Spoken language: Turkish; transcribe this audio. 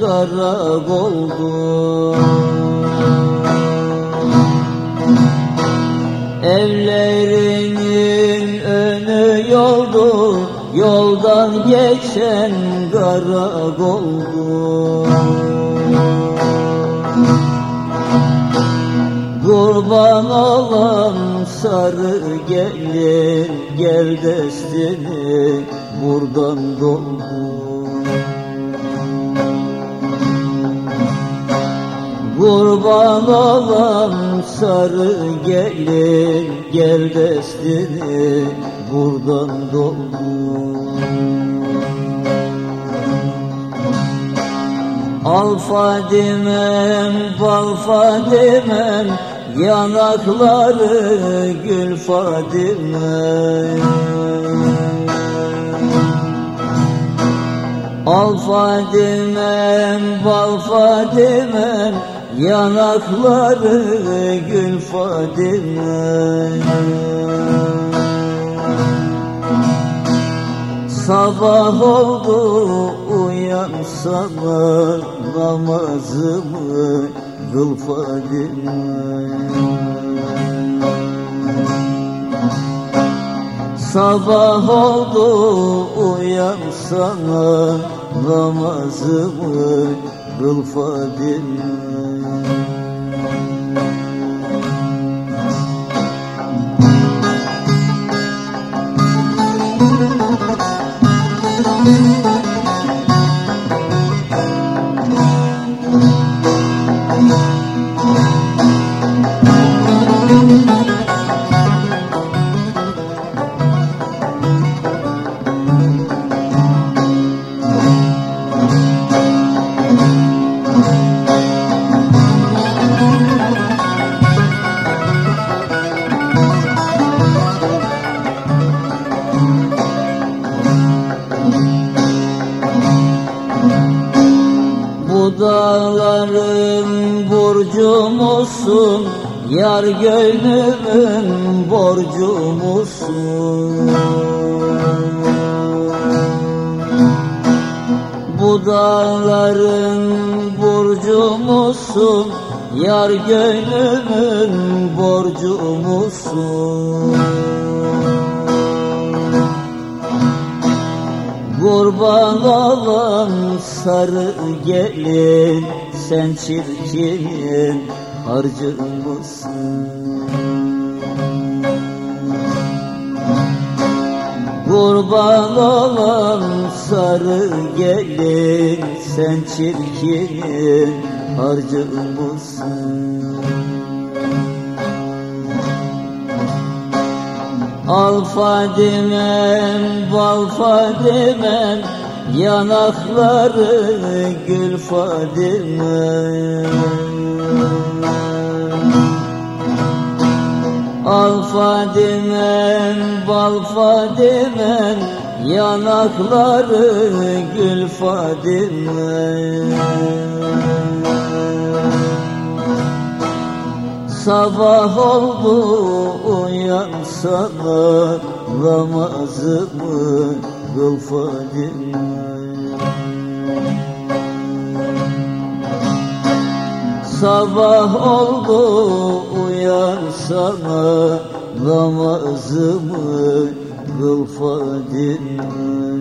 karakoldu Evlerinin önü yoldu Yoldan geçen karakoldu Kurban olan sarı gelin Gel destini buradan doldu Kurban olan sarı gelin Gel destini buradan doldu Al Fadimem, bal Fadimem Yanakları gül Fadimem Al Fadimem, bal Fadimem Yanakları gül Fadimem Sabah oldu uyansana namazımı kıl Fadime. Sabah oldu uyansana namazımı kıl Fadime Bu dağların burcu musun? Yar gönlümün borcu musun? Bu dağların burcu musun? Yar gönlümün borcu musun? Kurban olan sarı gelin Sen çirkin harcı mısın? Kurban olan sarı gelin Sen çirkin harcı mısın? Al Fadimem, bal Fadimem Yanakları gül Fadimem Al Fadimem, bal Fadimem Yanakları gül Fadimem Sabah oldu uyansana namazımı kıl Fadime Sabah oldu uyansana namazımı kıl Fadime